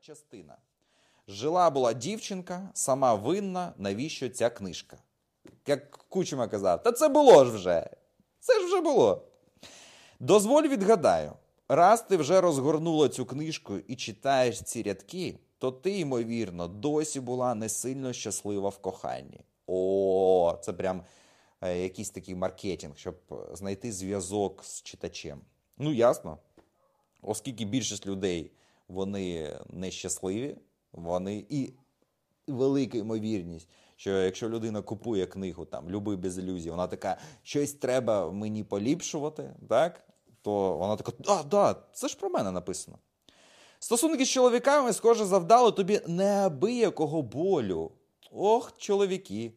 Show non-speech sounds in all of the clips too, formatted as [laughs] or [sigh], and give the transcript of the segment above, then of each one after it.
частина. Жила була дівчинка, сама винна, навіщо ця книжка? Як Кучма казав, та це було ж вже. Це ж вже було. Дозволь відгадаю, раз ти вже розгорнула цю книжку і читаєш ці рядки, то ти, ймовірно, досі була не сильно щаслива в коханні. О, це прям е, якийсь такий маркетинг, щоб знайти зв'язок з читачем. Ну, ясно. Оскільки більшість людей вони нещасливі, вони і велика ймовірність, що якщо людина купує книгу там Люби без ілюзій, вона така, щось треба мені поліпшувати, так? то вона така, а, да, це ж про мене написано. Стосунки з чоловіками, схоже, завдали тобі неабиякого болю. Ох, чоловіки.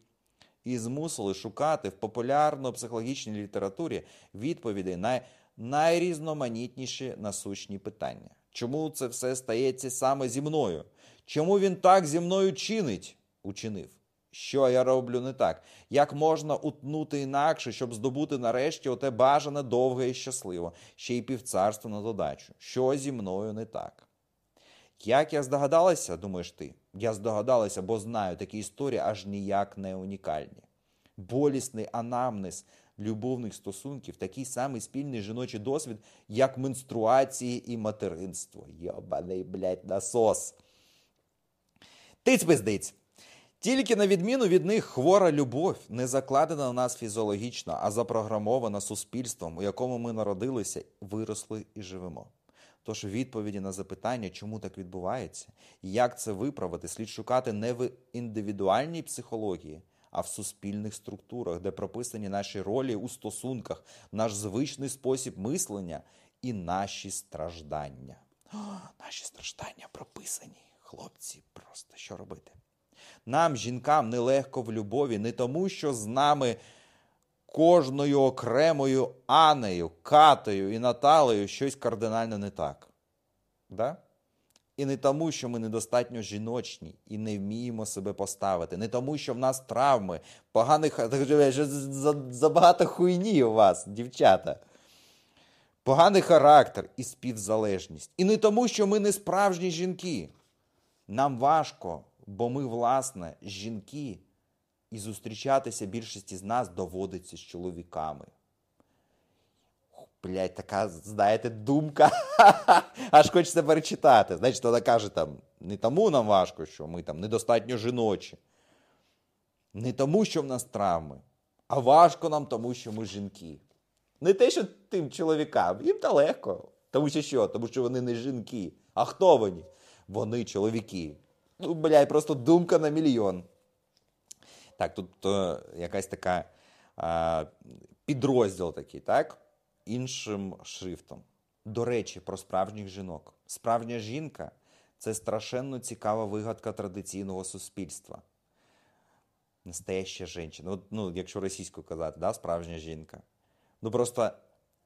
І змусили шукати в популярно-психологічній літературі відповіді на найрізноманітніші насущні питання. Чому це все стається саме зі мною? Чому він так зі мною чинить? Учинив. Що я роблю не так? Як можна утнути інакше, щоб здобути нарешті оте бажане довге і щасливо, ще й півцарство на додачу? Що зі мною не так? Як я здогадалася, думаєш ти? Я здогадалася, бо знаю, такі історії аж ніяк не унікальні. Болісний анамнез любовних стосунків, такий самий спільний жіночий досвід, як менструації і материнство. Йобаний, блядь, насос. Тиць пиздиць. Тільки на відміну від них хвора любов не закладена на нас фізіологічно, а запрограмована суспільством, у якому ми народилися, виросли і живемо. Тож відповіді на запитання, чому так відбувається, і як це виправити, слід шукати не в індивідуальній психології, а в суспільних структурах, де прописані наші ролі у стосунках, наш звичний спосіб мислення і наші страждання. О, наші страждання прописані, хлопці, просто що робити? Нам, жінкам, нелегко в любові, не тому, що з нами кожною окремою Анею, Катою і Наталею щось кардинально не так. Да? І не тому, що ми недостатньо жіночні і не вміємо себе поставити, не тому, що в нас травми, поганих забагато хуйні у вас, дівчата. Поганий характер і співзалежність. І не тому, що ми не справжні жінки. Нам важко Бо ми, власне, жінки, і зустрічатися більшості з нас доводиться з чоловіками. Блять, така, знаєте, думка. [laughs] Аж хочеться перечитати. Значить, вона каже, там, не тому нам важко, що ми там недостатньо жіночі. Не тому, що в нас травми, а важко нам тому, що ми жінки. Не те, що тим чоловікам, їм та легко. Тому що що? Тому що вони не жінки. А хто вони? Вони чоловіки. Ну, блядь, просто думка на мільйон. Так, тут е, якась така е, підрозділ такий, так? Іншим шрифтом. До речі, про справжніх жінок. Справжня жінка це страшенно цікава вигадка традиційного суспільства. Настояща жінка. Ну, якщо російською казати, да, справжня жінка. Ну просто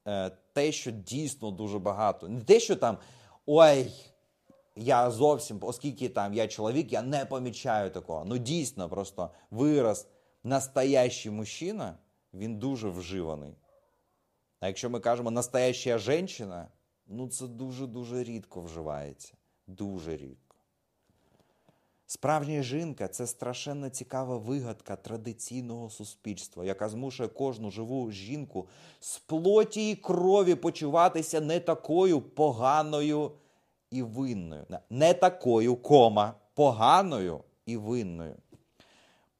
е, те, що дійсно дуже багато. Не те, що там ой, я зовсім, оскільки там я чоловік, я не помічаю такого. Ну дійсно, просто вираз настоящий мужчина, він дуже вживаний. А якщо ми кажемо настояща жінка, ну це дуже-дуже рідко вживається. Дуже рідко. Справжня жінка це страшенно цікава вигадка традиційного суспільства, яка змушує кожну живу жінку з плоті і крові почуватися не такою поганою і винною. Не такою кома, поганою і винною.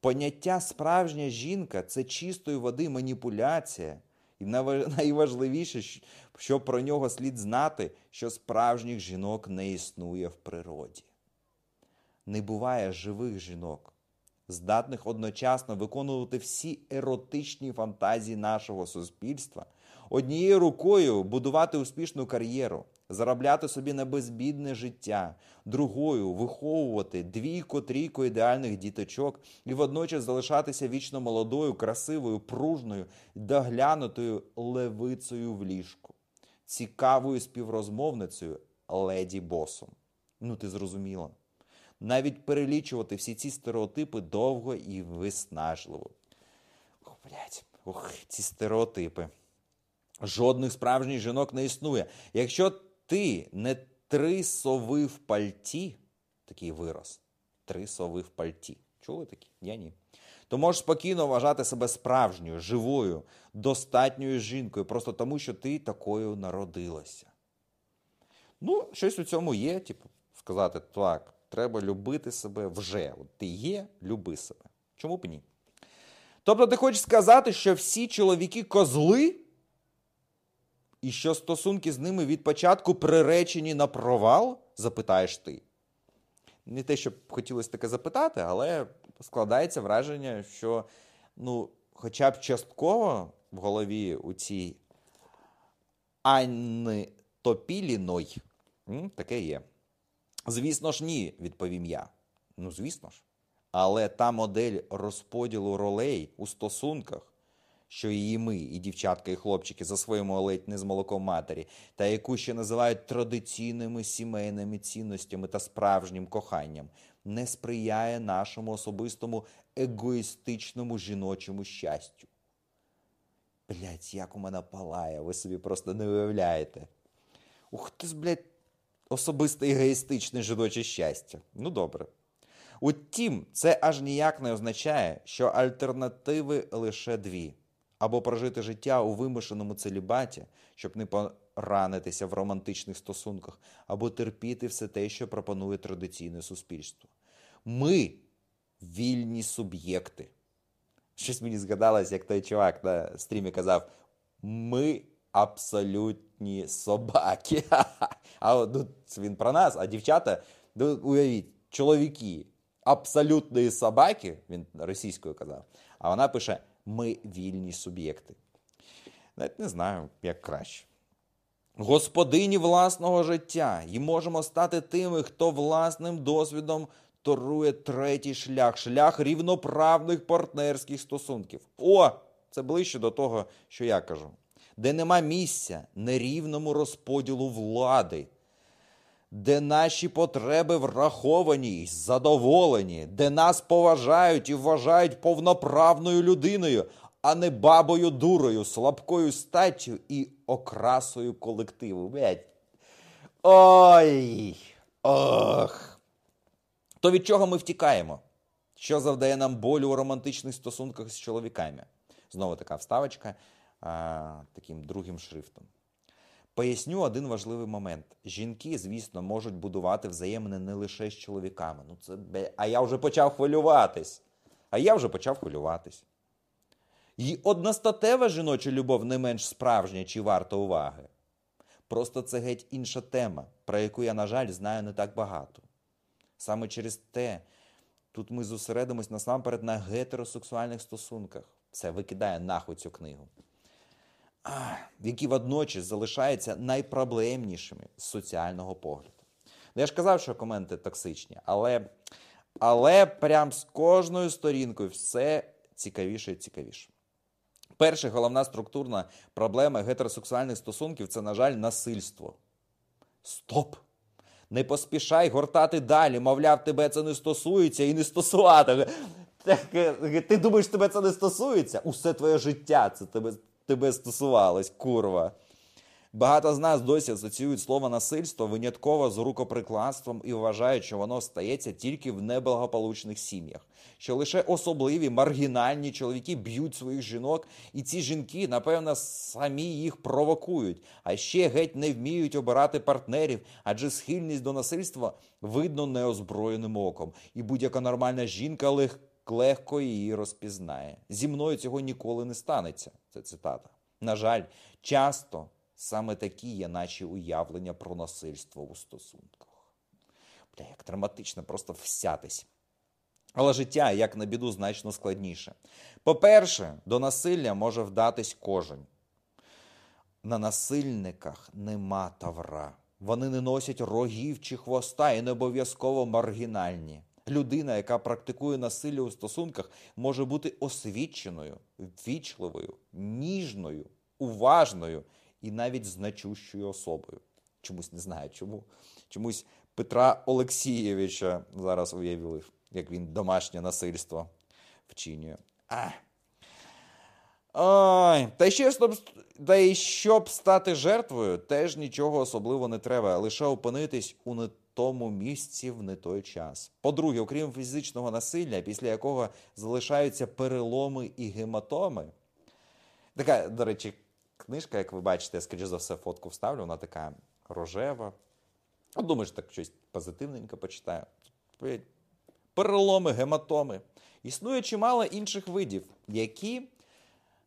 Поняття справжня жінка це чистої води маніпуляція. І [laughs] найважливіше, що про нього слід знати, що справжніх жінок не існує в природі. Не буває живих жінок, здатних одночасно виконувати всі еротичні фантазії нашого суспільства, однією рукою будувати успішну кар'єру, заробляти собі на безбідне життя, другою виховувати двійко, трійко ідеальних діточок і водночас залишатися вічно молодою, красивою, пружною, доглянутою левицею в ліжку, цікавою співрозмовницею леді босом. Ну, ти зрозуміла. Навіть перелічувати всі ці стереотипи довго і виснажливо. Ох, блядь, ох, ці стереотипи. Жодних справжніх жінок не існує. Якщо ти не три сови в пальті, такий вираз. Три сови в пальті. Чули такі? Я ні. То можеш спокійно вважати себе справжньою, живою, достатньою жінкою, просто тому, що ти такою народилася. Ну, щось у цьому є, типу, сказати, так, треба любити себе вже. От Ти є, люби себе. Чому б ні? Тобто ти хочеш сказати, що всі чоловіки козли, і що стосунки з ними від початку приречені на провал, запитаєш ти. Не те, щоб хотілося таке запитати, але складається враження, що ну, хоча б частково в голові у цій Анни Топіліной таке є. Звісно ж, ні, відповім я. Ну, звісно ж. Але та модель розподілу ролей у стосунках, що її ми, і дівчатка, і хлопчики засвоїмо ледь не з молоком матері, та яку ще називають традиційними сімейними цінностями та справжнім коханням, не сприяє нашому особистому егоїстичному жіночому щастю. Блять, як у мене палає, ви собі просто не уявляєте. Ух ти ж, блядь, особисте егоїстичне жіноче щастя. Ну добре. Утім, це аж ніяк не означає, що альтернативи лише дві: або прожити життя у вимушеному целібаті, щоб не поранитися в романтичних стосунках, або терпіти все те, що пропонує традиційне суспільство. Ми вільні суб'єкти. Щось мені згадалось, як той чувак на стрімі казав: ми абсолютні собаки. [laughs] А ну, він про нас, а дівчата, ну, уявіть, чоловіки абсолютної собаки, він російською казав, а вона пише: ми вільні суб'єкти. Навіть не знаю, як краще. Господині власного життя, і можемо стати тими, хто власним досвідом торує третій шлях, шлях рівноправних партнерських стосунків. О, це ближче до того, що я кажу, де нема місця нерівному розподілу влади де наші потреби враховані й задоволені, де нас поважають і вважають повноправною людиною, а не бабою дурою, слабкою статтю і окрасою колективу. Блять. Ой! Ох! То від чого ми втікаємо? Що завдає нам болю у романтичних стосунках з чоловіками? Знову така вставочка а, таким другим шрифтом. Поясню один важливий момент. Жінки, звісно, можуть будувати взаємини не лише з чоловіками. Ну це А я вже почав хвилюватись. А я вже почав хвилюватись. І одностатева жіноча любов не менш справжня чи варта уваги. Просто це геть інша тема, про яку я, на жаль, знаю не так багато. Саме через те, тут ми зосередимось насамперед на гетеросексуальних стосунках. Це викидає нахуй цю книгу які водночас залишаються найпроблемнішими з соціального погляду. Ну, я ж казав, що коменти токсичні, але але прям з кожною сторінкою все цікавіше і цікавіше. Перша головна структурна проблема гетеросексуальних стосунків це, на жаль, насильство. Стоп! Не поспішай гортати далі, мовляв, тебе це не стосується і не стосувати. Ти думаєш, тебе це не стосується? Усе твоє життя це тебе тебе стосувалось, курва. Багато з нас досі асоціюють слово насильство винятково з рукоприкладством і вважають, що воно стається тільки в неблагополучних сім'ях, що лише особливі маргінальні чоловіки б'ють своїх жінок, і ці жінки, напевно, самі їх провокують, а ще геть не вміють обирати партнерів, адже схильність до насильства видно неозброєним оком, і будь-яка нормальна жінка легко легко її розпізнає. Зі мною цього ніколи не станеться. Це цитата. На жаль, часто саме такі є наші уявлення про насильство у стосунках. Бля, як драматично просто всятись. Але життя, як на біду, значно складніше. По-перше, до насилля може вдатись кожен. На насильниках нема тавра. Вони не носять рогів чи хвоста і не обов'язково маргінальні людина, яка практикує насилля у стосунках, може бути освіченою, ввічливою, ніжною, уважною і навіть значущою особою. Чомусь не знаю чому. Чомусь Петра Олексійовича зараз уявив, як він домашнє насильство вчинює. А. Ой, Та ще щоб, та й щоб стати жертвою, теж нічого особливо не треба, лише опинитись у не тому місці в не той час. По-друге, окрім фізичного насилля, після якого залишаються переломи і гематоми. Така, до речі, книжка, як ви бачите, я, скоріш за все, фотку вставлю, вона така рожева. От думаю, так щось позитивненько почитаю. Переломи, гематоми. Існує чимало інших видів, які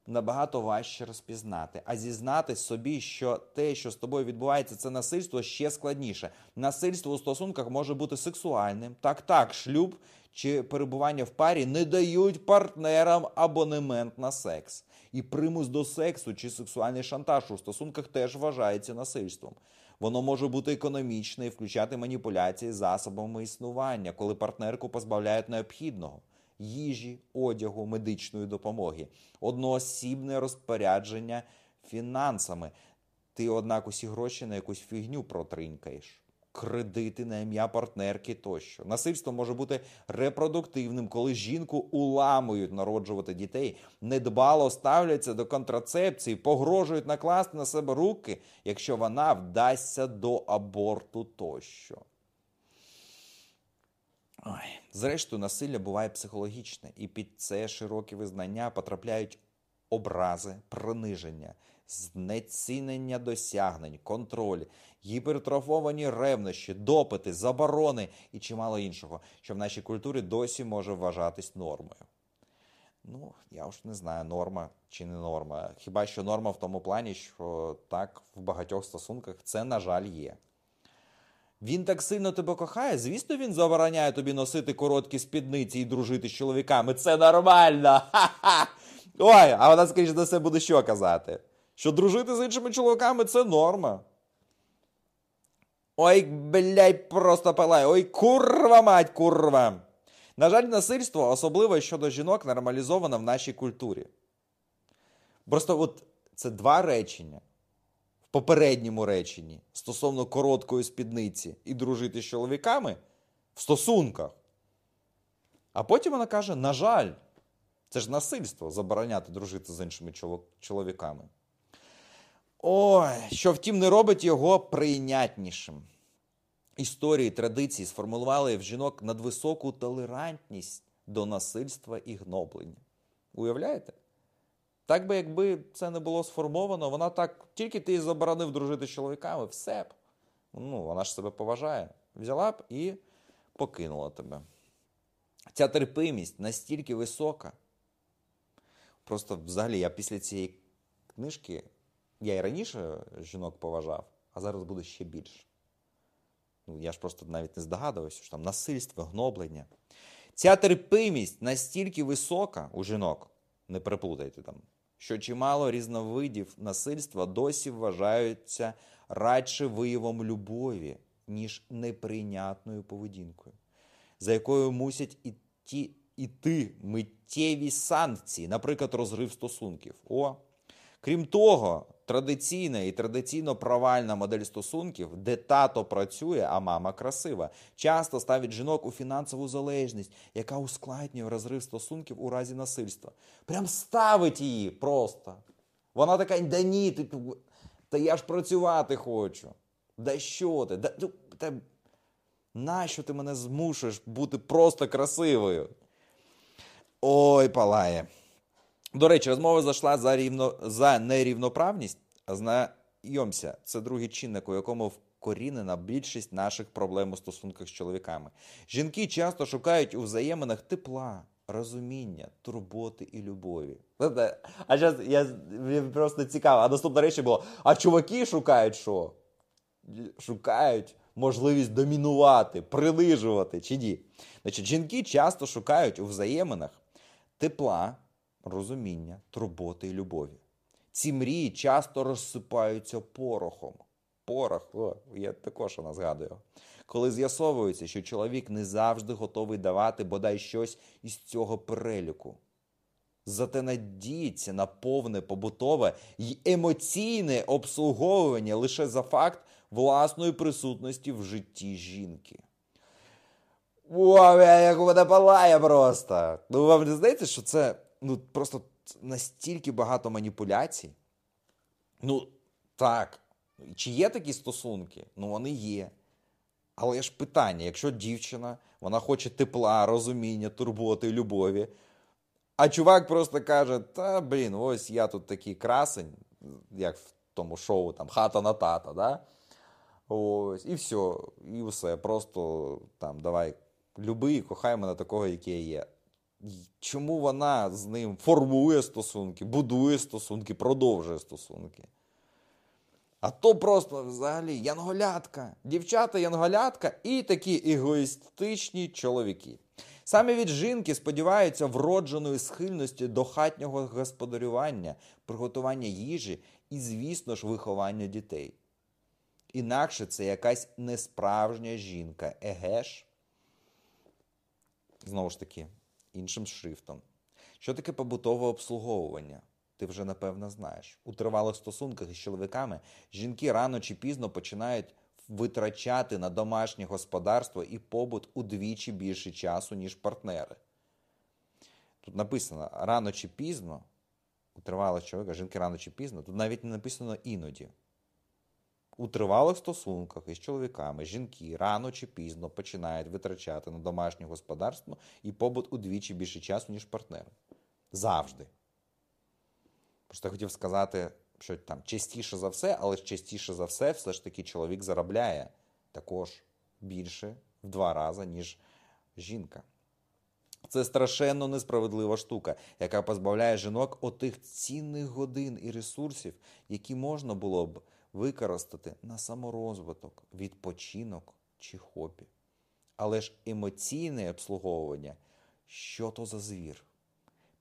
набагато важче розпізнати. А зізнати собі, що те, що з тобою відбувається, це насильство ще складніше. Насильство у стосунках може бути сексуальним. Так, так, шлюб чи перебування в парі не дають партнерам абонемент на секс. І примус до сексу чи сексуальний шантаж у стосунках теж вважається насильством. Воно може бути економічне і включати маніпуляції засобами існування, коли партнерку позбавляють необхідного їжі, одягу, медичної допомоги, одноосібне розпорядження фінансами. Ти, однак, усі гроші на якусь фігню протринькаєш. Кредити на ім'я партнерки тощо. Насильство може бути репродуктивним, коли жінку уламують народжувати дітей, недбало ставляться до контрацепції, погрожують накласти на себе руки, якщо вона вдасться до аборту тощо. Ой. Зрештою, насилля буває психологічне, і під це широкі визнання потрапляють образи, приниження, знецінення досягнень, контроль, гіпертрофовані ревнощі, допити, заборони і чимало іншого, що в нашій культурі досі може вважатись нормою. Ну, я ж не знаю, норма чи не норма. Хіба що норма в тому плані, що так в багатьох стосунках це, на жаль, є. Він так сильно тебе кохає. Звісно, він забороняє тобі носити короткі спідниці і дружити з чоловіками. Це нормально. Ха-ха! Ой, а вона, скоріше за все, буде що казати? Що дружити з іншими чоловіками це норма. Ой, блядь, просто палає. Ой, курва мать, курва. На жаль, насильство, особливо щодо жінок, нормалізовано в нашій культурі. Просто от це два речення попередньому реченні стосовно короткої спідниці і дружити з чоловіками в стосунках. А потім вона каже: на жаль, це ж насильство забороняти дружити з іншими чоловіками. Ой, що втім, не робить його прийнятнішим. Історії традиції сформулювали в жінок надвисоку толерантність до насильства і гноблення. Уявляєте? Так би, якби це не було сформовано, вона так, тільки ти заборонив дружити з чоловіками, все б. Ну, вона ж себе поважає. Взяла б і покинула тебе. Ця терпимість настільки висока. Просто взагалі я після цієї книжки, я і раніше жінок поважав, а зараз буде ще більше. Ну, Я ж просто навіть не здогадувався, що там насильство, гноблення. Ця терпимість настільки висока у жінок, не переплутайте там що чимало різновидів насильства досі вважаються радше виявом любові, ніж неприйнятною поведінкою, за якою мусять іти, іти миттєві санкції, наприклад, розрив стосунків. О, Крім того, традиційна і традиційно провальна модель стосунків, де тато працює, а мама красива, часто ставить жінок у фінансову залежність, яка ускладнює розрив стосунків у разі насильства. Прям ставить її просто. Вона така, да ні, ти, та я ж працювати хочу. Да що ти? Да, та, Нащо ти мене змушуєш бути просто красивою? Ой, палає. До речі, розмова зайшла за рівно, за нерівноправність. Знайомся, це другий чинник, у якому вкорінена більшість наших проблем у стосунках з чоловіками. Жінки часто шукають у взаєминах тепла, розуміння, турботи і любові. А зараз я просто цікаво. А наступна речі було: а чуваки шукають що? Шукають можливість домінувати, прилижувати чи ні. Значить, жінки часто шукають у взаєминах тепла розуміння, турботи і любові. Ці мрії часто розсипаються порохом. Порох, о, я також вона згадую. Коли з'ясовується, що чоловік не завжди готовий давати бодай щось із цього переліку. Зате надіється на повне побутове й емоційне обслуговування лише за факт власної присутності в житті жінки. Вау, як вона палає просто! Ну вам не здається, що це ну, просто настільки багато маніпуляцій. Ну, так. Чи є такі стосунки? Ну, вони є. Але ж питання: якщо дівчина вона хоче тепла, розуміння, турботи, любові, а чувак просто каже: Та блін, ось я тут такий красень, як в тому шоу там хата на тата, да? Ось, і все, і все. Просто там давай люби і кохай мене такого, який я є. Чому вона з ним формує стосунки, будує стосунки, продовжує стосунки? А то просто взагалі янголятка, дівчата янголятка і такі егоїстичні чоловіки. Саме від жінки сподіваються вродженої схильності до хатнього господарювання, приготування їжі і, звісно ж, виховання дітей. Інакше це якась несправжня жінка, егеш? Знову ж таки, іншим шрифтом. Що таке побутове обслуговування? Ти вже напевно знаєш. У тривалих стосунках із чоловіками жінки рано чи пізно починають витрачати на домашнє господарство і побут удвічі більше часу, ніж партнери. Тут написано рано чи пізно, у тривалих чоловіка, жінки рано чи пізно, тут навіть не написано іноді. У тривалих стосунках із чоловіками жінки рано чи пізно починають витрачати на домашнє господарство і побут удвічі більше часу, ніж партнери. Завжди. Просто я хотів сказати, що там частіше за все, але частіше за все, все ж таки чоловік заробляє також більше в два рази, ніж жінка. Це страшенно несправедлива штука, яка позбавляє жінок отих цінних годин і ресурсів, які можна було б використати на саморозвиток, відпочинок чи хобі. Але ж емоційне обслуговування що то за звір?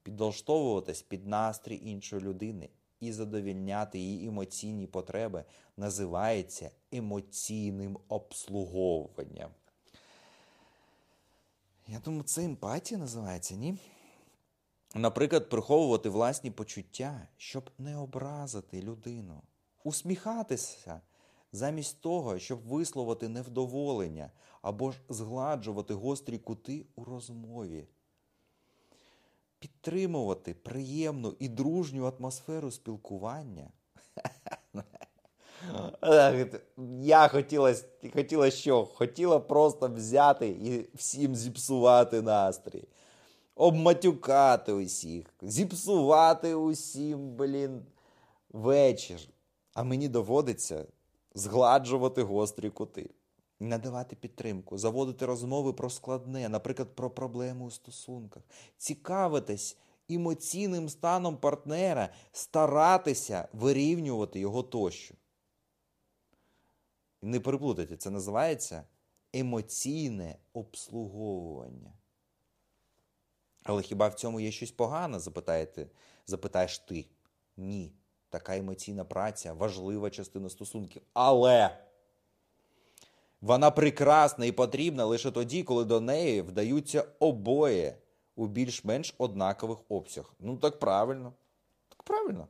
Підлаштовуватись під настрій іншої людини і задовільняти її емоційні потреби називається емоційним обслуговуванням. Я думаю, це емпатія називається, ні? Наприклад, приховувати власні почуття, щоб не образити людину, усміхатися замість того, щоб висловити невдоволення або ж згладжувати гострі кути у розмові підтримувати приємну і дружню атмосферу спілкування. Я хотіла, хотіла що? Хотіла просто взяти і всім зіпсувати настрій, обматюкати усіх, зіпсувати усім, блін, вечір. А мені доводиться згладжувати гострі кути надавати підтримку, заводити розмови про складне, наприклад, про проблеми у стосунках, цікавитись емоційним станом партнера, старатися вирівнювати його тощо. Не переплутайте, це називається емоційне обслуговування. Але хіба в цьому є щось погане, запитаєте, запитаєш ти? Ні. Така емоційна праця важлива частина стосунків. Але. Вона прекрасна і потрібна лише тоді, коли до неї вдаються обоє у більш-менш однакових обсягах. Ну так правильно. Так правильно.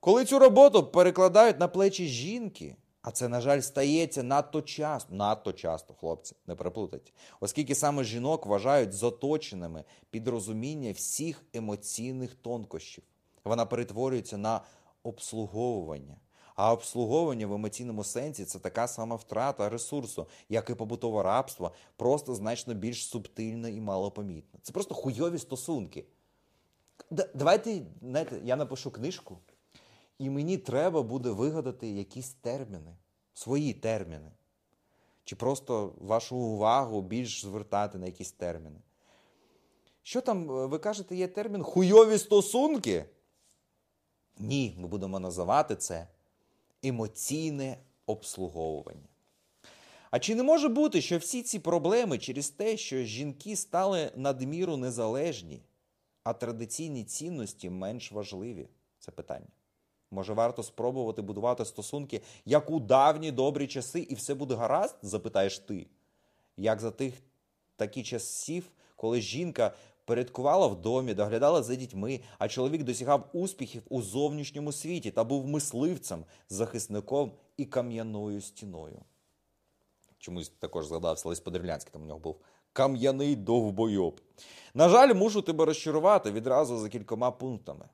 Коли цю роботу перекладають на плечі жінки, а це, на жаль, стається надто часто, надто часто, хлопці, не переплутайте, оскільки саме жінок вважають заточеними під розуміння всіх емоційних тонкощів. Вона перетворюється на обслуговування. А обслуговування в емоційному сенсі це така сама втрата ресурсу, як і побутове рабство, просто значно більш субтильне і малопомітне. Це просто хуйові стосунки. Давайте, знаєте, я напишу книжку, і мені треба буде вигадати якісь терміни, свої терміни. Чи просто вашу увагу більш звертати на якісь терміни. Що там, ви кажете, є термін хуйові стосунки? Ні, ми будемо називати це емоційне обслуговування. А чи не може бути, що всі ці проблеми через те, що жінки стали надміру незалежні, а традиційні цінності менш важливі? Це питання. Може, варто спробувати будувати стосунки як у давні добрі часи, і все буде гаразд? запитаєш ти. Як за тих такі часів, коли жінка Порядкувала в домі, доглядала за дітьми, а чоловік досягав успіхів у зовнішньому світі та був мисливцем, захисником і кам'яною стіною. Чомусь також згадався Лесь Подерлянський, там у нього був кам'яний довбойоб. На жаль, мушу тебе розчарувати відразу за кількома пунктами.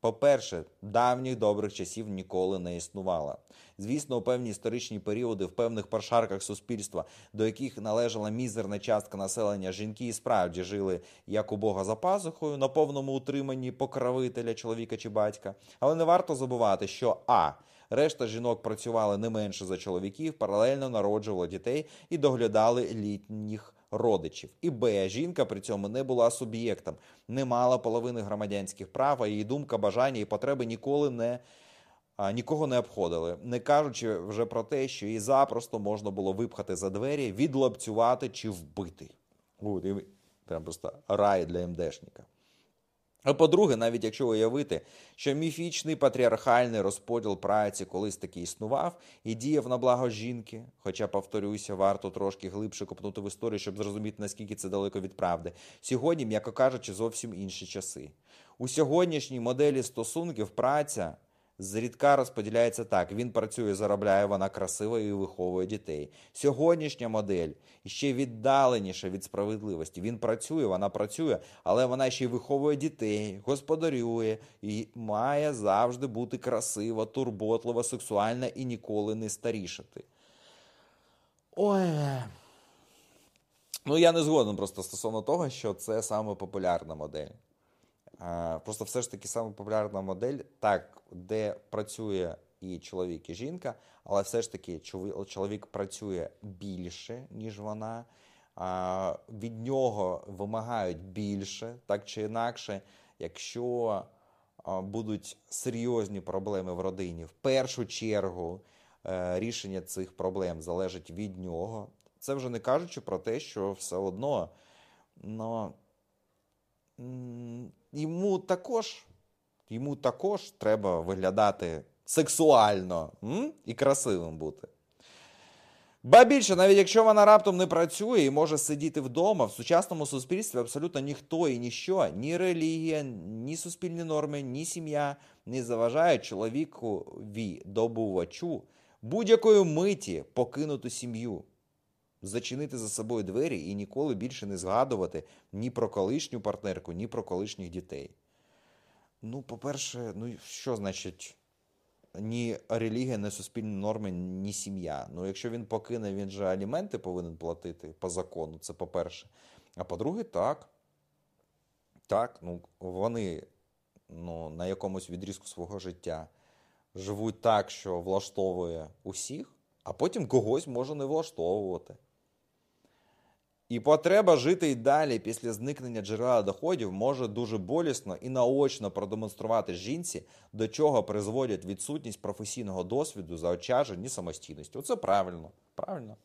По-перше, давніх добрих часів ніколи не існувало. Звісно, у певні історичні періоди, в певних прошарках суспільства, до яких належала мізерна частка населення, жінки і справді жили як у Бога за пазухою, на повному утриманні покровителя чоловіка чи батька. Але не варто забувати, що а. Решта жінок працювали не менше за чоловіків, паралельно народжували дітей і доглядали літніх родичів. І Б. Жінка при цьому не була суб'єктом, не мала половини громадянських прав, а її думка, бажання і потреби ніколи не. Нікого не обходили, не кажучи вже про те, що її запросто можна було випхати за двері, відлапцювати чи вбити. Прям просто рай для МДшника. А по-друге, навіть якщо уявити, що міфічний патріархальний розподіл праці колись таки існував і діяв на благо жінки, хоча, повторюся, варто трошки глибше копнути в історію, щоб зрозуміти, наскільки це далеко від правди. Сьогодні, м'яко кажучи, зовсім інші часи. У сьогоднішній моделі стосунків праця зрідка розподіляється так: він працює, заробляє, вона красива і виховує дітей. Сьогоднішня модель ще віддаленіша від справедливості. Він працює, вона працює, але вона ще й виховує дітей, господарює і має завжди бути красива, турботлива, сексуальна і ніколи не старішати. Ой. Ну, я не згоден просто стосовно того, що це саме популярна модель. Просто все ж таки саме популярна модель, так, де працює і чоловік, і жінка, але все ж таки чоловік працює більше, ніж вона. Від нього вимагають більше, так чи інакше, якщо будуть серйозні проблеми в родині, в першу чергу е, рішення цих проблем залежить від нього. Це вже не кажучи про те, що все одно. Но йому також йому також треба виглядати сексуально м? і красивим бути. Ба більше, навіть якщо вона раптом не працює і може сидіти вдома, в сучасному суспільстві абсолютно ніхто і ніщо, ні релігія, ні суспільні норми, ні сім'я не заважають чоловікові добувачу будь-якої миті покинути сім'ю зачинити за собою двері і ніколи більше не згадувати ні про колишню партнерку, ні про колишніх дітей. Ну, по-перше, ну що значить ні релігія, ні суспільні норми, ні сім'я. Ну, якщо він покине, він же аліменти повинен платити по закону, це по-перше. А по-друге, так. Так, ну вони ну, на якомусь відрізку свого життя живуть так, що влаштовує усіх, а потім когось може не влаштовувати. І потреба жити й далі після зникнення джерела доходів може дуже болісно і наочно продемонструвати жінці, до чого призводять відсутність професійного досвіду, заощаджень і самостійності. Оце правильно. Правильно.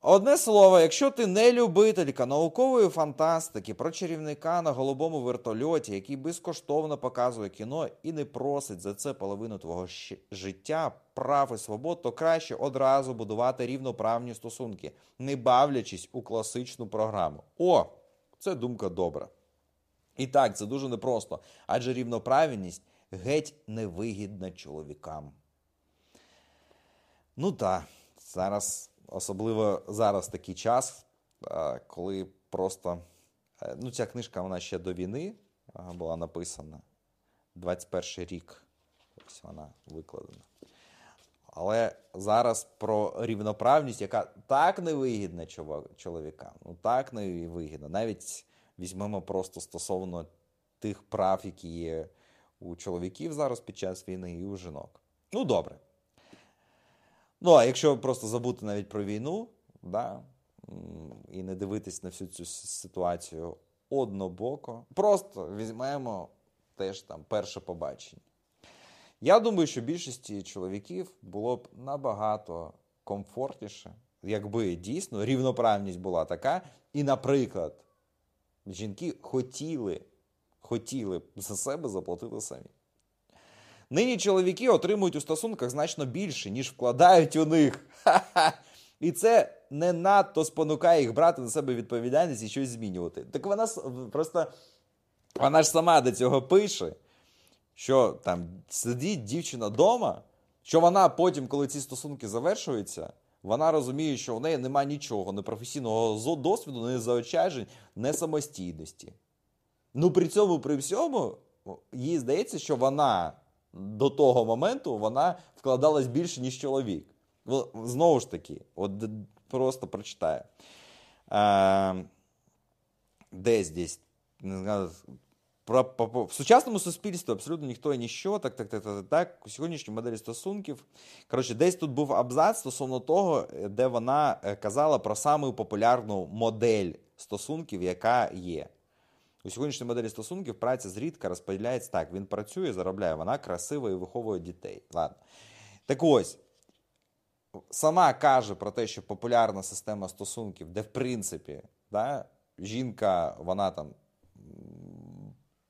Одне слово, якщо ти не любителька наукової фантастики про чарівника на голубому вертольоті, який безкоштовно показує кіно і не просить за це половину твого життя, прав і свобод, то краще одразу будувати рівноправні стосунки, не бавлячись у класичну програму. О, це думка добра. І так, це дуже непросто, адже рівноправність геть невигідна чоловікам. Ну так, зараз. Особливо зараз такий час, коли просто е, ну, ця книжка вона ще до війни була написана. 21 рік. Ось вона викладена. Але зараз про рівноправність, яка так невигідна чоловікам, ну так невигідна. Навіть візьмемо просто стосовно тих прав, які є у чоловіків зараз під час війни, і у жінок. Ну, добре. Ну, а якщо просто забути навіть про війну, да, і не дивитись на всю цю ситуацію однобоко, просто візьмемо теж там перше побачення. Я думаю, що більшості чоловіків було б набагато комфортніше, якби дійсно рівноправність була така, і, наприклад, жінки хотіли, хотіли за себе заплатити самі. Нині чоловіки отримують у стосунках значно більше, ніж вкладають у них. Ха-ха! І це не надто спонукає їх брати на себе відповідальність і щось змінювати. Так вона просто вона ж сама до цього пише, що там сидить дівчина вдома, що вона потім, коли ці стосунки завершуються, вона розуміє, що в неї немає нічого, не професійного досвіду, не заочаджень, не самостійності. Ну при цьому, при всьому, їй здається, що вона до того моменту вона вкладалась більше, ніж чоловік. Знову ж таки, от просто прочитаю. Е, Десь десь. Не знаю, про, про, В сучасному суспільстві абсолютно ніхто і ніщо, так, так, так, так, так, у сьогоднішній моделі стосунків. Коротше, десь тут був абзац стосовно того, де вона е, казала про саму популярну модель стосунків, яка є. У сьогоднішній моделі стосунків праця зрідка розподіляється так: він працює, заробляє, вона красива і виховує дітей. Ладно. Так ось, сама каже про те, що популярна система стосунків, де, в принципі, да, жінка, вона там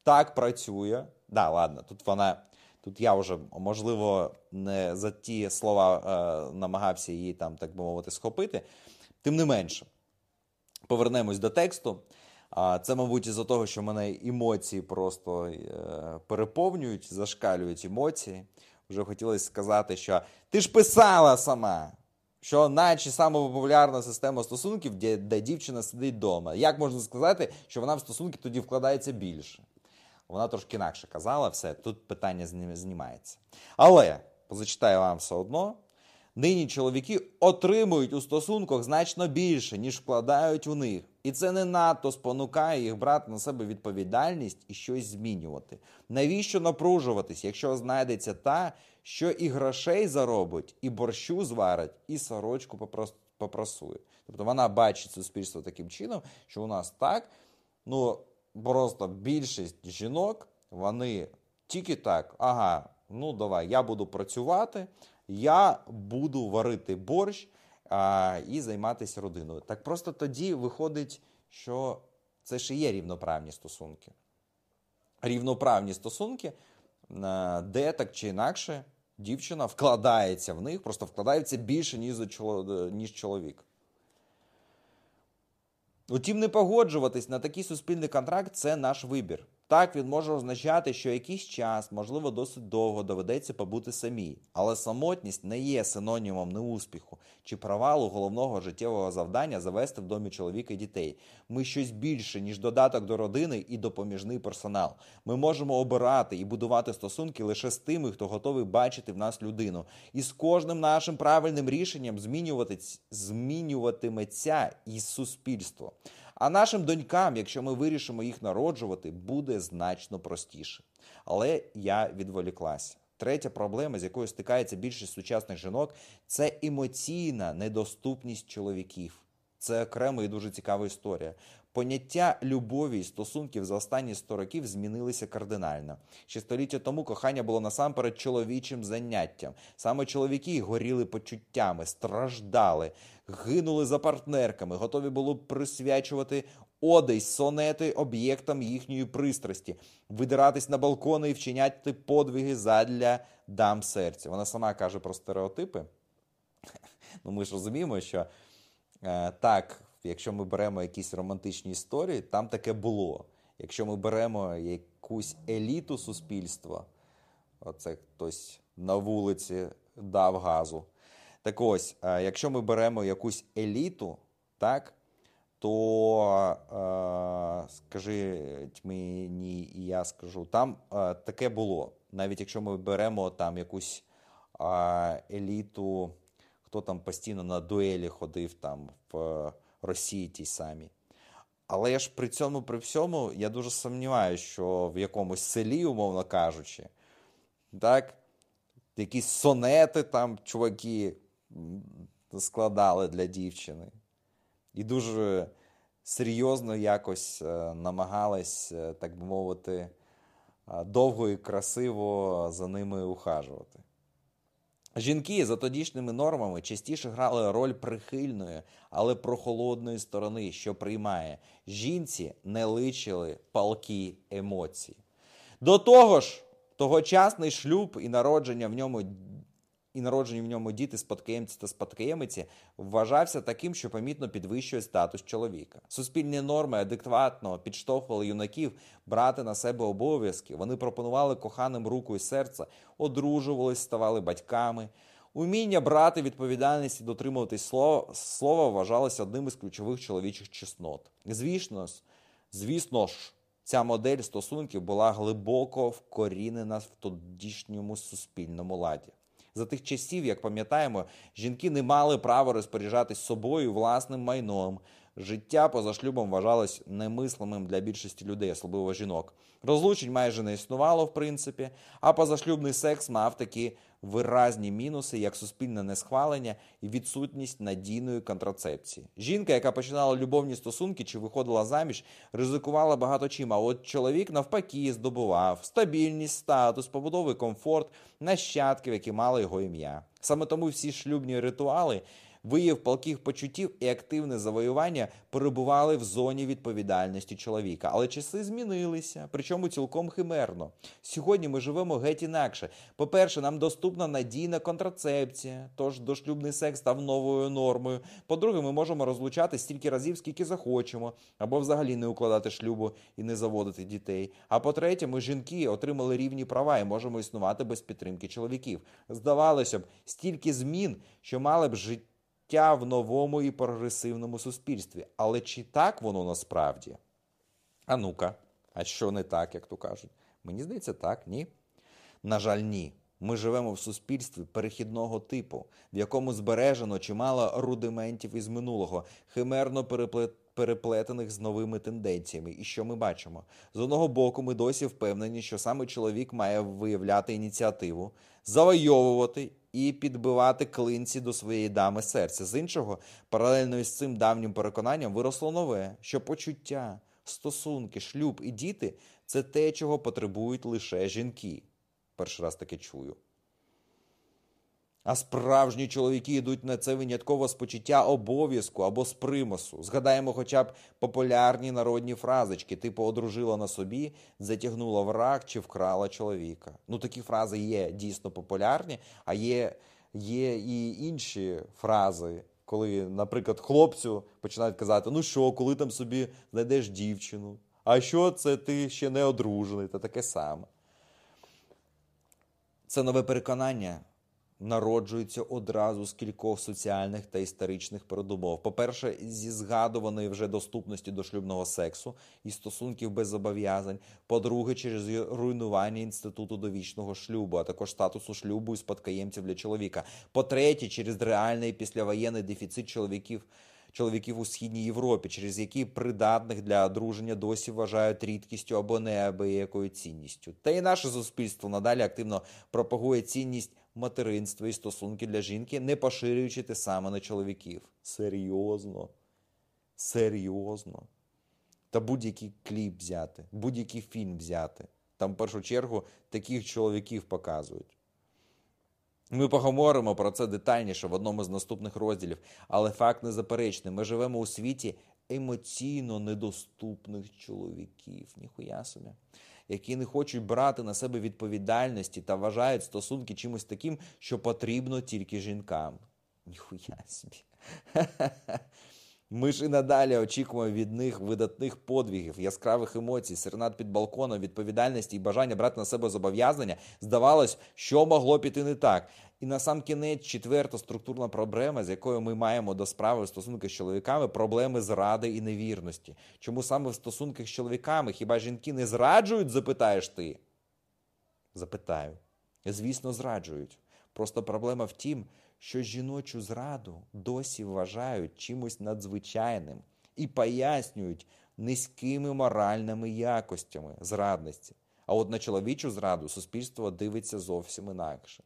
так працює. Да, ладно, тут вона. Тут я вже, можливо, не за ті слова е, намагався її там, так би мовити, схопити. Тим не менше, повернемось до тексту. Це, мабуть, із-за того, що мене емоції просто е, переповнюють, зашкалюють емоції. Вже хотілося сказати, що ти ж писала сама, що наче саме популярна система стосунків, де, де дівчина сидить вдома. Як можна сказати, що вона в стосунки тоді вкладається більше? Вона трошки інакше казала, все, тут питання знімається. Але позачитаю вам все одно. Нині чоловіки отримують у стосунках значно більше, ніж вкладають у них. І це не надто спонукає їх брати на себе відповідальність і щось змінювати. Навіщо напружуватись, якщо знайдеться та, що і грошей заробить, і борщу зварить, і сорочку попросує? Тобто вона бачить суспільство таким чином, що у нас так, ну просто більшість жінок, вони тільки так, ага, ну давай, я буду працювати, я буду варити борщ а, і займатися родиною. Так просто тоді виходить, що це ще є рівноправні стосунки. Рівноправні стосунки, де так чи інакше дівчина вкладається в них, просто вкладається більше, ніж чоловік. Утім, не погоджуватись на такий суспільний контракт це наш вибір. Так, він може означати, що якийсь час, можливо, досить довго доведеться побути самій, але самотність не є синонімом неуспіху чи провалу головного життєвого завдання завести в домі чоловіка і дітей. Ми щось більше, ніж додаток до родини і допоміжний персонал. Ми можемо обирати і будувати стосунки лише з тими, хто готовий бачити в нас людину. І з кожним нашим правильним рішенням змінюватиметься і суспільство. А нашим донькам, якщо ми вирішимо їх народжувати, буде значно простіше. Але я відволіклася. Третя проблема, з якою стикається більшість сучасних жінок, це емоційна недоступність чоловіків. Це окрема і дуже цікава історія. Поняття любові і стосунків за останні 100 років змінилися кардинально. Ще століття тому кохання було насамперед чоловічим заняттям. Саме чоловіки горіли почуттями, страждали, гинули за партнерками, готові були присвячувати одесь, сонети об'єктам їхньої пристрасті, видиратись на балкони і вчиняти подвиги задля дам серця. Вона сама каже про стереотипи. [laughs] Ну, Ми ж розуміємо, що е, так, якщо ми беремо якісь романтичні історії, там таке було. Якщо ми беремо якусь еліту суспільства, оце хтось на вулиці дав газу. Так ось, е, якщо ми беремо якусь еліту, так, то е, скажіть мені, і я скажу, там е, таке було. Навіть якщо ми беремо там якусь еліту, хто там постійно на дуелі ходив там в Росії тій самій. Але я ж при цьому, при всьому, я дуже сумніваюся, що в якомусь селі, умовно кажучи, так, якісь сонети там чуваки складали для дівчини. І дуже серйозно якось е, намагались, е, так би мовити, е, довго і красиво за ними ухажувати. Жінки за тодішніми нормами частіше грали роль прихильної, але прохолодної сторони, що приймає. Жінці не личили палкі емоції. До того ж, тогочасний шлюб і народження в ньому і народжені в ньому діти спадкоємці та спадкоємиці вважався таким, що помітно підвищує статус чоловіка. Суспільні норми адекватно підштовхували юнаків брати на себе обов'язки. Вони пропонували коханим руку і серце, одружувались, ставали батьками. Уміння брати відповідальність і дотримуватись слова, слова вважалося одним із ключових чоловічих чеснот. Звісно, звісно ж, Ця модель стосунків була глибоко вкорінена в тодішньому суспільному ладі. За тих часів, як пам'ятаємо, жінки не мали права розпоряджатись собою власним майном. Життя поза шлюбом вважалось немислимим для більшості людей, особливо жінок. Розлучень майже не існувало, в принципі, а позашлюбний секс мав такі виразні мінуси, як суспільне несхвалення і відсутність надійної контрацепції. Жінка, яка починала любовні стосунки чи виходила заміж, ризикувала багато чим. А от чоловік навпаки здобував стабільність, статус, побудовий комфорт, нащадків, які мали його ім'я. Саме тому всі шлюбні ритуали вияв палких почуттів і активне завоювання перебували в зоні відповідальності чоловіка. Але часи змінилися, причому цілком химерно. Сьогодні ми живемо геть інакше. По-перше, нам доступна надійна контрацепція, тож дошлюбний секс став новою нормою. По-друге, ми можемо розлучати стільки разів, скільки захочемо, або взагалі не укладати шлюбу і не заводити дітей. А по-третє, ми жінки отримали рівні права і можемо існувати без підтримки чоловіків. Здавалося б, стільки змін, що мали б життя життя в новому і прогресивному суспільстві. Але чи так воно насправді? А ну-ка, а що не так, як то кажуть? Мені здається, так, ні. На жаль, ні. Ми живемо в суспільстві перехідного типу, в якому збережено чимало рудиментів із минулого, химерно переплетених з новими тенденціями. І що ми бачимо? З одного боку, ми досі впевнені, що саме чоловік має виявляти ініціативу, завойовувати і підбивати клинці до своєї дами серця. З іншого, паралельно із цим давнім переконанням виросло нове, що почуття, стосунки, шлюб і діти це те, чого потребують лише жінки. Перший раз таке чую. А справжні чоловіки йдуть на це винятково з почуття обов'язку або з примусу. Згадаємо хоча б популярні народні фразочки, типу одружила на собі, затягнула в рак чи вкрала чоловіка. Ну такі фрази є дійсно популярні, а є, є і інші фрази. Коли, наприклад, хлопцю починають казати, ну що, коли там собі знайдеш дівчину, а що це ти ще не одружений, та таке саме. Це нове переконання народжується одразу з кількох соціальних та історичних передумов. По-перше, зі згадуваної вже доступності до шлюбного сексу і стосунків без зобов'язань. По-друге, через руйнування інституту довічного шлюбу, а також статусу шлюбу і спадкоємців для чоловіка. По-третє, через реальний післявоєнний дефіцит чоловіків чоловіків у східній Європі, через які придатних для одруження досі вважають рідкістю або неабиякою цінністю. Та й наше суспільство надалі активно пропагує цінність материнства і стосунки для жінки, не поширюючи те саме на чоловіків. Серйозно. Серйозно. Та будь-який кліп взяти, будь-який фільм взяти. Там в першу чергу таких чоловіків показують. Ми поговоримо про це детальніше в одному з наступних розділів, але факт незаперечний. Ми живемо у світі емоційно недоступних чоловіків. Ніхуя собі. Які не хочуть брати на себе відповідальності та вважають стосунки чимось таким, що потрібно тільки жінкам. Ніхуя собі. Ми ж і надалі очікуємо від них видатних подвігів, яскравих емоцій, сернат під балконом, відповідальності і бажання брати на себе зобов'язання. Здавалось, що могло піти не так. І на сам кінець четверта структурна проблема, з якою ми маємо до справи в стосунках з чоловіками, проблеми зради і невірності. Чому саме в стосунках з чоловіками хіба жінки не зраджують, запитаєш ти? Запитаю. Звісно, зраджують. Просто проблема в тім, що жіночу зраду досі вважають чимось надзвичайним і пояснюють низькими моральними якостями зрадності. А от на чоловічу зраду суспільство дивиться зовсім інакше.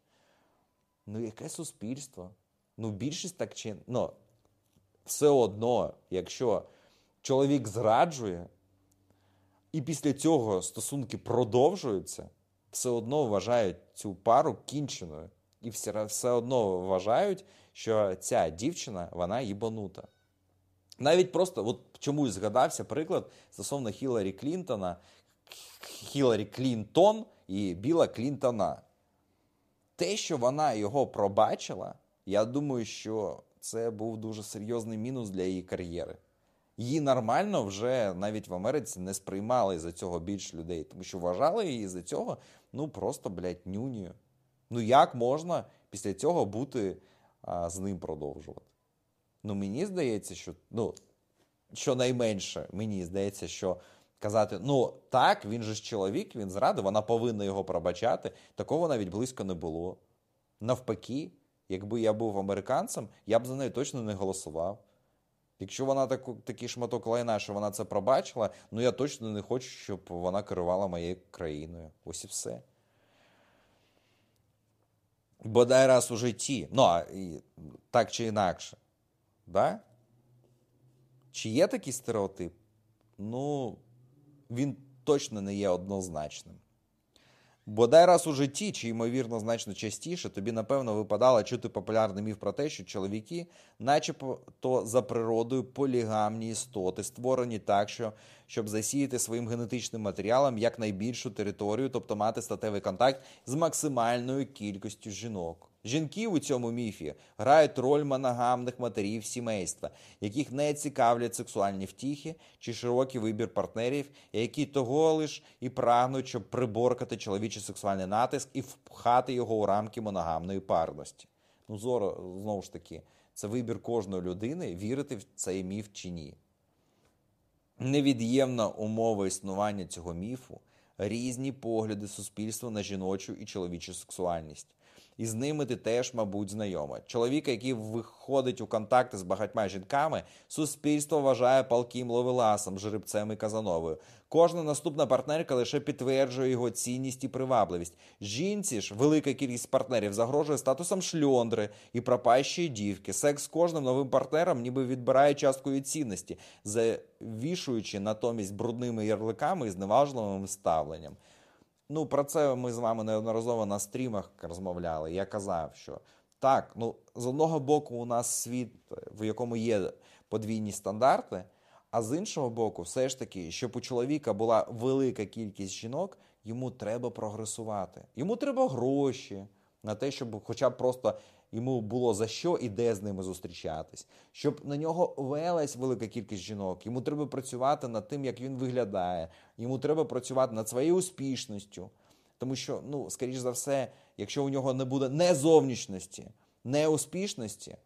Ну, яке суспільство? Ну, більшість так чи ну, все одно, якщо чоловік зраджує, і після цього стосунки продовжуються, все одно вважають цю пару кінченою і все, все одно вважають, що ця дівчина вона їбанута. Навіть просто от чомусь згадався приклад стосовно Хіларі Клінтона, Хіларі Клінтон і Біла Клінтона. Те, що вона його пробачила, я думаю, що це був дуже серйозний мінус для її кар'єри. Її нормально вже навіть в Америці не сприймали за цього більш людей, тому що вважали її за цього, ну просто, блядь, нюнію. Ну як можна після цього бути а, з ним продовжувати? Ну, мені здається, що ну, щонайменше, мені здається, що Казати, ну так, він же ж чоловік, він зрадив, вона повинна його пробачати. Такого навіть близько не було. Навпаки, якби я був американцем, я б за неї точно не голосував. Якщо вона таку, такий шматок лайна, що вона це пробачила, ну я точно не хочу, щоб вона керувала моєю країною. Ось і все. Бодай раз у житті. Ну, а так чи інакше. Да? Чи є такий стереотип? Ну, він точно не є однозначним. Бодай раз у житті, чи ймовірно, значно частіше, тобі, напевно, випадало чути популярний міф про те, що чоловіки, начебто за природою, полігамні істоти, створені так, що, щоб засіяти своїм генетичним матеріалом якнайбільшу територію, тобто мати статевий контакт з максимальною кількістю жінок. Жінки у цьому міфі грають роль моногамних матерів сімейства, яких не цікавлять сексуальні втіхи чи широкий вибір партнерів, які того лиш і прагнуть, щоб приборкати чоловічий сексуальний натиск і впхати його у рамки моногамної парності. Ну, зоро, знову ж таки, це вибір кожної людини вірити в цей міф чи ні. Невід'ємна умова існування цього міфу різні погляди суспільства на жіночу і чоловічу сексуальність і з ними ти теж, мабуть, знайома. Чоловіка, який виходить у контакти з багатьма жінками, суспільство вважає палким ловеласом, жеребцем і казановою. Кожна наступна партнерка лише підтверджує його цінність і привабливість. Жінці ж велика кількість партнерів загрожує статусом шльондри і пропащої дівки. Секс з кожним новим партнером ніби відбирає часткою цінності, завішуючи натомість брудними ярликами і зневажливим ставленням. Ну, про це ми з вами неодноразово на стрімах розмовляли. Я казав, що так, ну з одного боку, у нас світ, в якому є подвійні стандарти, а з іншого боку, все ж таки, щоб у чоловіка була велика кількість жінок, йому треба прогресувати. Йому треба гроші на те, щоб, хоча б просто йому було за що і де з ними зустрічатись, щоб на нього велась велика кількість жінок. Йому треба працювати над тим, як він виглядає. Йому треба працювати над своєю успішністю. Тому що, ну, скоріш за все, якщо у нього не буде не зовнішності, не успішності,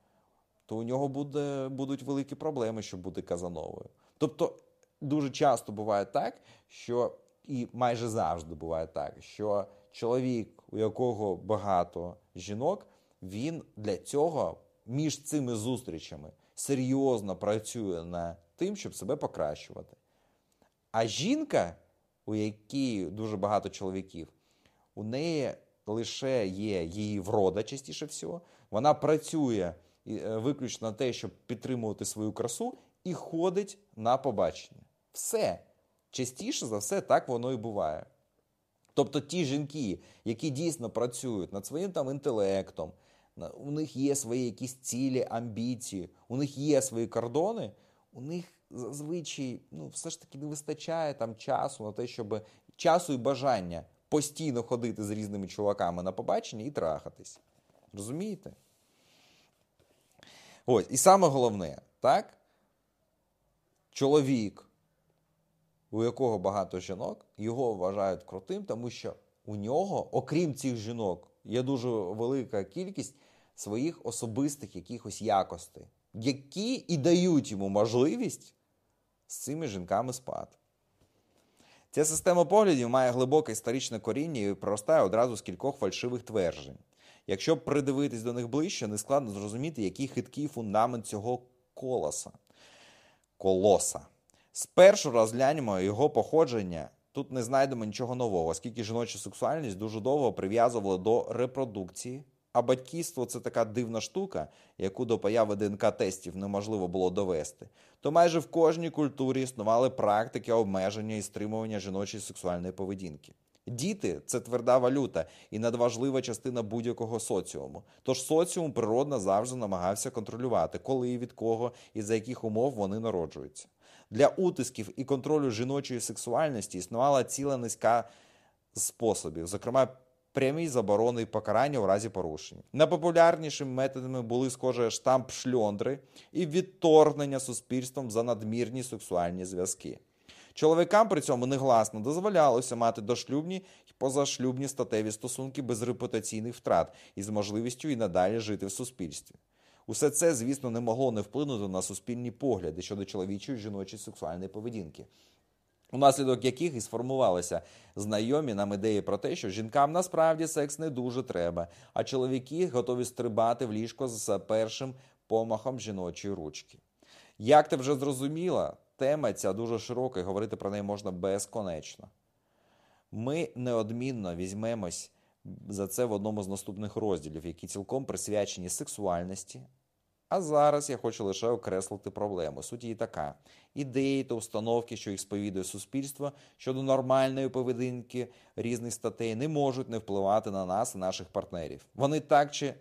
то у нього буде, будуть великі проблеми, щоб бути казановою. Тобто дуже часто буває так, що і майже завжди буває так, що чоловік, у якого багато жінок, він для цього між цими зустрічами серйозно працює над тим, щоб себе покращувати. А жінка, у якій дуже багато чоловіків, у неї лише є її врода, частіше всього, вона працює е, виключно на те, щоб підтримувати свою красу, і ходить на побачення. Все. Частіше за все, так воно і буває. Тобто ті жінки, які дійсно працюють над своїм там інтелектом, у них є свої якісь цілі, амбіції, у них є свої кордони, у них зазвичай ну, все ж таки не вистачає там часу на те, щоб часу і бажання постійно ходити з різними чуваками на побачення і трахатись. Розумієте? Ось, і саме головне, так? Чоловік, у якого багато жінок, його вважають крутим, тому що у нього, окрім цих жінок, є дуже велика кількість своїх особистих якихось якостей, які і дають йому можливість з цими жінками спати. Ця система поглядів має глибоке історичне коріння і проростає одразу з кількох фальшивих тверджень. Якщо придивитись до них ближче, не складно зрозуміти, який хиткий фундамент цього колоса. колоса. Спершу розглянемо його походження. Тут не знайдемо нічого нового, оскільки жіноча сексуальність дуже довго прив'язувала до репродукції, а батьківство це така дивна штука, яку до появи ДНК-тестів неможливо було довести, то майже в кожній культурі існували практики обмеження і стримування жіночої сексуальної поведінки. Діти це тверда валюта і надважлива частина будь-якого соціуму. Тож соціум природно завжди намагався контролювати, коли від кого і за яких умов вони народжуються. Для утисків і контролю жіночої сексуальності існувала ціла низька способів, зокрема прямі заборони і покарання у разі порушень. Найпопулярнішими методами були, схоже, штамп шльондри і відторгнення суспільством за надмірні сексуальні зв'язки. Чоловікам при цьому негласно дозволялося мати дошлюбні і позашлюбні статеві стосунки без репутаційних втрат і з можливістю і надалі жити в суспільстві. Усе це, звісно, не могло не вплинути на суспільні погляди щодо чоловічої і жіночої сексуальної поведінки. Унаслідок яких і сформувалися знайомі нам ідеї про те, що жінкам насправді секс не дуже треба, а чоловіки готові стрибати в ліжко з першим помахом жіночої ручки. Як ти вже зрозуміла, тема ця дуже широка і говорити про неї можна безконечно. Ми неодмінно візьмемось за це в одному з наступних розділів, які цілком присвячені сексуальності. А зараз я хочу лише окреслити проблему. Суть її така: ідеї та установки, що їх сповідує суспільство щодо нормальної поведінки різних статей, не можуть не впливати на нас і наших партнерів. Вони так чи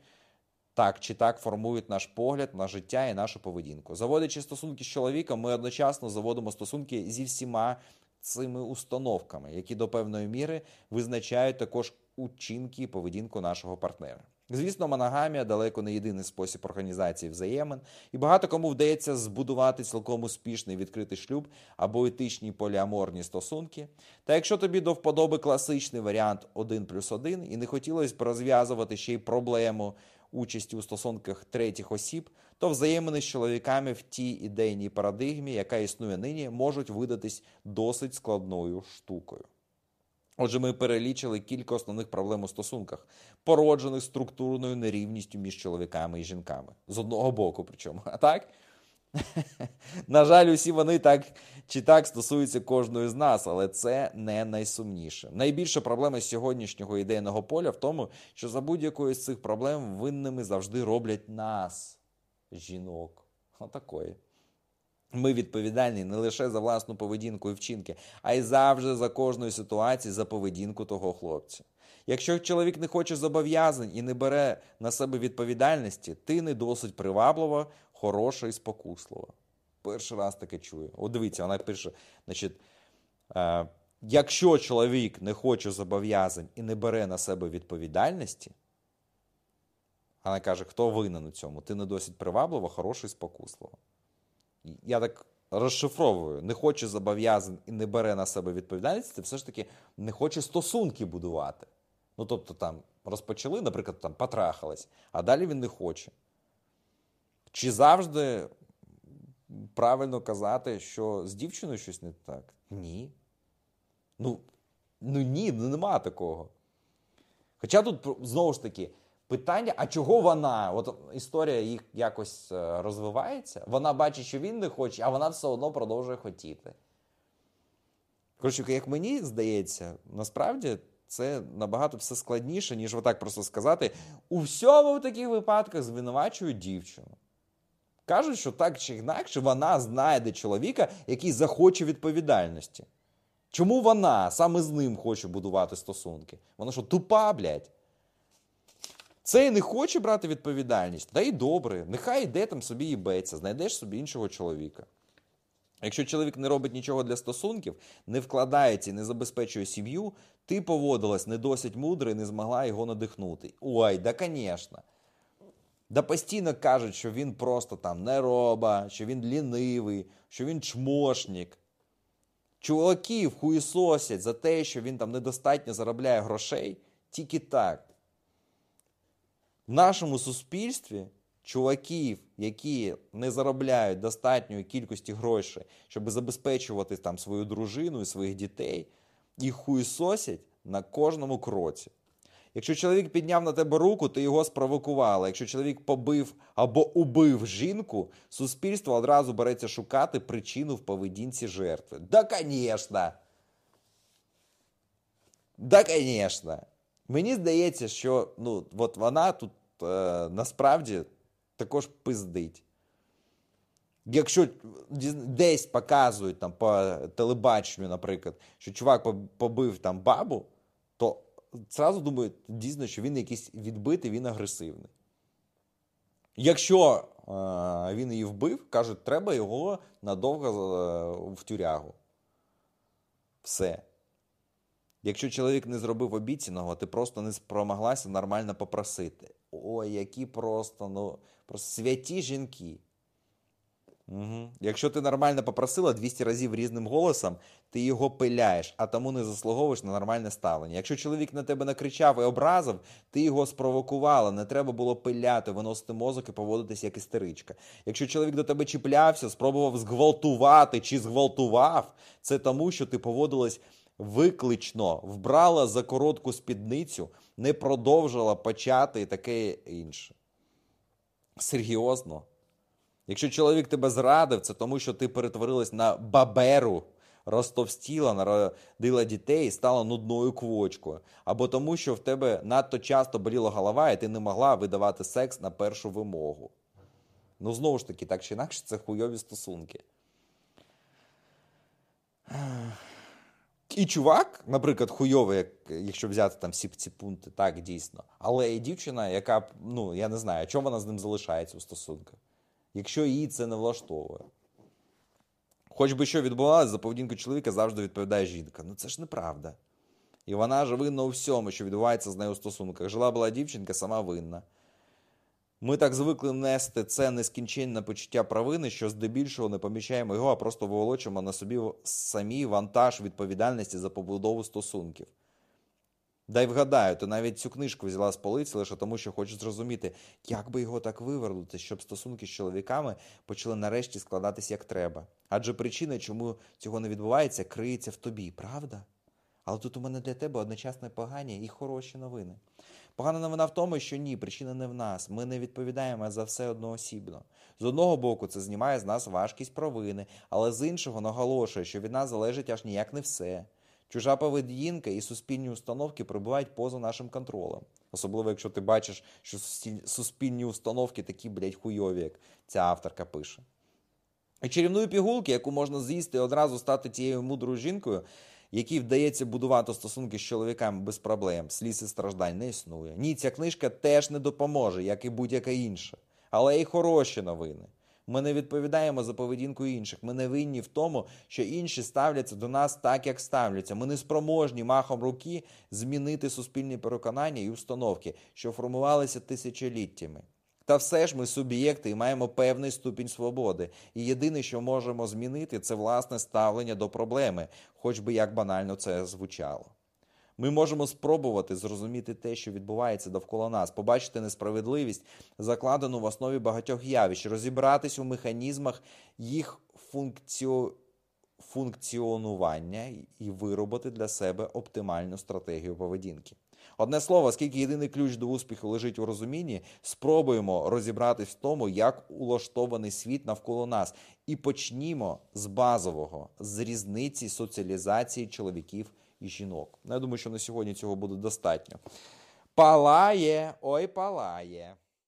так чи так формують наш погляд на життя і нашу поведінку. Заводячи стосунки з чоловіком, ми одночасно заводимо стосунки зі всіма цими установками, які до певної міри визначають також учинки і поведінку нашого партнера. Звісно, моногамія далеко не єдиний спосіб організації взаємин, і багато кому вдається збудувати цілком успішний відкритий шлюб або етичні поліаморні стосунки. Та якщо тобі до вподоби класичний варіант 1 плюс 1 і не хотілося б розв'язувати ще й проблему участі у стосунках третіх осіб, то взаємини з чоловіками в тій ідейній парадигмі, яка існує нині, можуть видатись досить складною штукою. Отже, ми перелічили кілька основних проблем у стосунках, породжених структурною нерівністю між чоловіками і жінками. З одного боку, причому. А так? [laughs] На жаль, усі вони так чи так стосуються кожної з нас, але це не найсумніше. Найбільша проблема сьогоднішнього ідейного поля в тому, що за будь-якою з цих проблем винними завжди роблять нас, жінок. Отакої. Ми відповідальні не лише за власну поведінку і вчинки, а й завжди за кожної ситуації за поведінку того хлопця. Якщо чоловік не хоче зобов'язань і не бере на себе відповідальності, ти не досить приваблива, хороша і спокуслива. Перший раз таке чую. От дивіться, вона пише: значить, е, якщо чоловік не хоче зобов'язань і не бере на себе відповідальності, вона каже, хто винен у цьому? Ти не досить приваблива, хороша і спокуслива я так розшифровую, не хоче зобов'язань і не бере на себе відповідальність, це все ж таки не хоче стосунки будувати. Ну, тобто, там розпочали, наприклад, там потрахались, а далі він не хоче. Чи завжди правильно казати, що з дівчиною щось не так? Ні. Ну, ну ні, ну нема такого. Хоча тут знову ж таки. Питання, а чого вона? От історія їх якось е, розвивається. Вона бачить, що він не хоче, а вона все одно продовжує хотіти. Коротше, як мені здається, насправді це набагато все складніше, ніж отак просто сказати. У всьому в таких випадках звинувачують дівчину. Кажуть, що так чи інакше вона знайде чоловіка, який захоче відповідальності. Чому вона саме з ним хоче будувати стосунки? Вона що, тупа, блядь? Цей не хоче брати відповідальність, та й добре, нехай йде там собі і беться, знайдеш собі іншого чоловіка. Якщо чоловік не робить нічого для стосунків, не вкладається і не забезпечує сім'ю, ти поводилась не досить мудро і не змогла його надихнути. Ой, да звісно. Да постійно кажуть, що він просто там не роба, що він лінивий, що він чмошник. Чуваків хуїсосять за те, що він там недостатньо заробляє грошей, тільки так. В нашому суспільстві чуваків, які не заробляють достатньої кількості грошей, щоб забезпечувати там свою дружину і своїх дітей, їх хуїсосять на кожному кроці. Якщо чоловік підняв на тебе руку, ти його спровокувала. Якщо чоловік побив або убив жінку, суспільство одразу береться шукати причину в поведінці жертви. Да, звісно. Да, звісно. Мені здається, що ну, от вона тут е, насправді також пиздить. Якщо десь показують там по телебаченню, наприклад, що чувак побив там бабу, то зразу думають дійсно, що він якийсь відбитий, він агресивний. Якщо е, він її вбив, кажуть, треба його надовго е, в тюрягу. Все. Якщо чоловік не зробив обіцяного, ти просто не спромоглася нормально попросити. Ой, які просто, ну, просто святі жінки. Угу. Якщо ти нормально попросила 200 разів різним голосом, ти його пиляєш, а тому не заслуговуєш на нормальне ставлення. Якщо чоловік на тебе накричав і образив, ти його спровокувала, не треба було пиляти, виносити мозок і поводитись як істеричка. Якщо чоловік до тебе чіплявся, спробував зґвалтувати чи зґвалтував, це тому, що ти поводилась виклично, вбрала за коротку спідницю, не продовжила почати і таке інше. Серйозно. Якщо чоловік тебе зрадив, це тому, що ти перетворилась на баберу, розтовстіла, народила дітей і стала нудною квочкою. Або тому, що в тебе надто часто боліла голова, і ти не могла видавати секс на першу вимогу. Ну, знову ж таки, так чи інакше, це хуйові стосунки. І чувак, наприклад, хуйовий, як, якщо взяти там всі ці пункти, так, дійсно. Але і дівчина, яка, ну, я не знаю, чому вона з ним залишається у стосунках якщо її це не влаштовує. Хоч би що відбувалося, за поведінку чоловіка завжди відповідає жінка. Ну це ж неправда. І вона ж винна у всьому, що відбувається з нею у стосунках. Жила була дівчинка, сама винна. Ми так звикли нести це нескінченне почуття провини, що здебільшого не помічаємо його, а просто виволочимо на собі самі вантаж відповідальності за побудову стосунків. Дай вгадаю, ти навіть цю книжку взяла з полиці лише тому, що хочеш зрозуміти, як би його так вивернути, щоб стосунки з чоловіками почали нарешті складатись як треба. Адже причина, чому цього не відбувається, криється в тобі, правда? Але тут у мене для тебе одночасно погані і хороші новини. Погана новина в тому, що ні, причина не в нас. Ми не відповідаємо за все одноосібно. З одного боку, це знімає з нас важкість провини, але з іншого наголошує, що від нас залежить аж ніяк не все. Чужа поведінка і суспільні установки перебувають поза нашим контролем. Особливо, якщо ти бачиш, що суспільні установки такі, блядь, хуйові, як ця авторка пише. І чарівної пігулки, яку можна з'їсти і одразу стати тією мудрою жінкою, якій вдається будувати стосунки з чоловіками без проблем, сліз і страждань не існує. Ні, ця книжка теж не допоможе, як і будь-яка інша. Але й хороші новини. Ми не відповідаємо за поведінку інших. Ми не винні в тому, що інші ставляться до нас так, як ставляться. Ми не спроможні махом руки змінити суспільні переконання і установки, що формувалися тисячоліттями. Та все ж ми суб'єкти і маємо певний ступінь свободи. І єдине, що можемо змінити, це власне ставлення до проблеми, хоч би як банально це звучало. Ми можемо спробувати зрозуміти те, що відбувається довкола нас, побачити несправедливість, закладену в основі багатьох явищ, розібратись у механізмах їх функціо... функціонування і виробити для себе оптимальну стратегію поведінки. Одне слово, оскільки єдиний ключ до успіху лежить у розумінні, спробуємо розібратись в тому, як улаштований світ навколо нас, і почнімо з базового, з різниці соціалізації чоловіків і жінок. Ну, Я думаю, що на сьогодні цього буде достатньо. Палає, ой, палає.